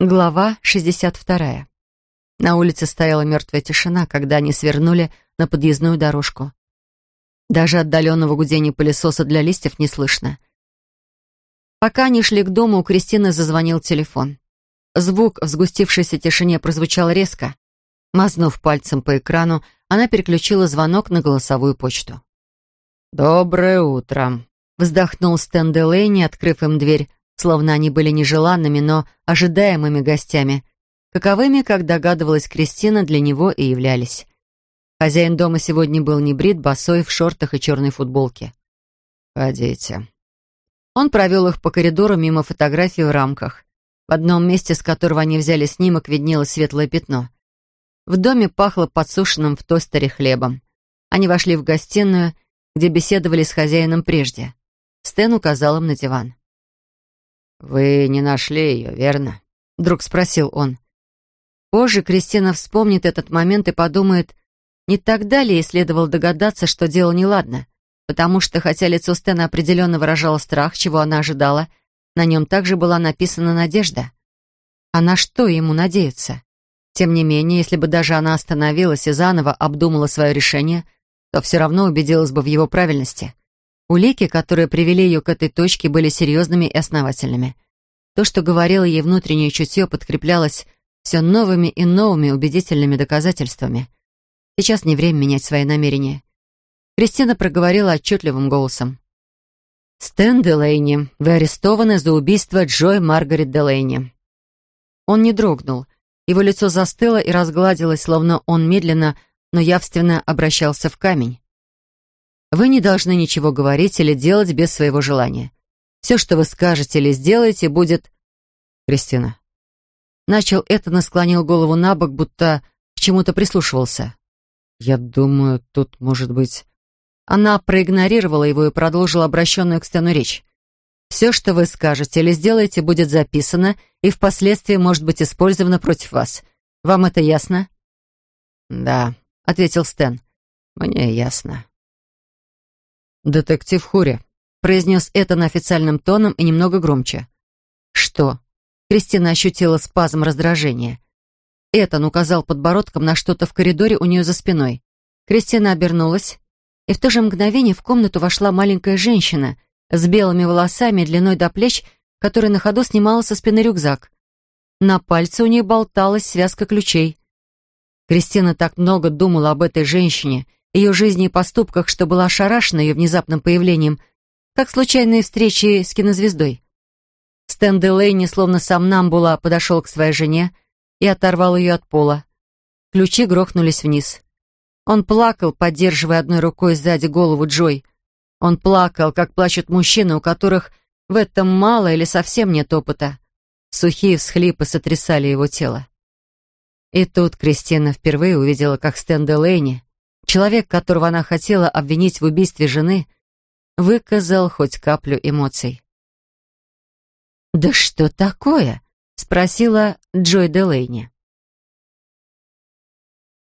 Глава 62. На улице стояла мертвая тишина, когда они свернули на подъездную дорожку. Даже отдаленного гудения пылесоса для листьев не слышно. Пока они шли к дому, у Кристины зазвонил телефон. Звук в сгустившейся тишине прозвучал резко. Мазнув пальцем по экрану, она переключила звонок на голосовую почту. «Доброе утро», — вздохнул Стэн Делейни, открыв им дверь словно они были нежеланными, но ожидаемыми гостями, каковыми, как догадывалась Кристина, для него и являлись. Хозяин дома сегодня был не брит, босой, в шортах и черной футболке. «Ходите». Он провел их по коридору мимо фотографий в рамках. В одном месте, с которого они взяли снимок, виднелось светлое пятно. В доме пахло подсушенным в тостере хлебом. Они вошли в гостиную, где беседовали с хозяином прежде. Стэн указал им на диван. «Вы не нашли ее, верно?» — вдруг спросил он. Позже Кристина вспомнит этот момент и подумает, не тогда ли ей следовало догадаться, что дело неладно, потому что, хотя лицо Стэна определенно выражало страх, чего она ожидала, на нем также была написана надежда. А на что ему надеяться? Тем не менее, если бы даже она остановилась и заново обдумала свое решение, то все равно убедилась бы в его правильности. Улики, которые привели ее к этой точке, были серьезными и основательными. То, что говорило ей внутреннее чутье, подкреплялось все новыми и новыми убедительными доказательствами. Сейчас не время менять свои намерения. Кристина проговорила отчетливым голосом. «Стэн Делейни, вы арестованы за убийство Джой Маргарет Делейни». Он не дрогнул. Его лицо застыло и разгладилось, словно он медленно, но явственно обращался в камень. Вы не должны ничего говорить или делать без своего желания. Все, что вы скажете или сделаете, будет... Кристина. Начал это, насклонил голову на бок, будто к чему-то прислушивался. Я думаю, тут может быть... Она проигнорировала его и продолжила обращенную к Стэну речь. «Все, что вы скажете или сделаете, будет записано и впоследствии может быть использовано против вас. Вам это ясно?» «Да», — ответил Стэн. «Мне ясно». «Детектив Хури», — произнес это на официальном тоном и немного громче. «Что?» Кристина ощутила спазм раздражения. Этан указал подбородком на что-то в коридоре у нее за спиной. Кристина обернулась, и в то же мгновение в комнату вошла маленькая женщина с белыми волосами длиной до плеч, которая на ходу снимала со спины рюкзак. На пальце у нее болталась связка ключей. Кристина так много думала об этой женщине — ее жизни и поступках, что была ошарашена ее внезапным появлением, как случайные встречи с кинозвездой. Стэн Делейни, словно сам Намбула, подошел к своей жене и оторвал ее от пола. Ключи грохнулись вниз. Он плакал, поддерживая одной рукой сзади голову Джой. Он плакал, как плачут мужчины, у которых в этом мало или совсем нет опыта. Сухие всхлипы сотрясали его тело. И тут Кристина впервые увидела, как Стэн Делейни Человек, которого она хотела обвинить в убийстве жены, выказал хоть каплю эмоций. «Да что такое?» — спросила Джой Делейни.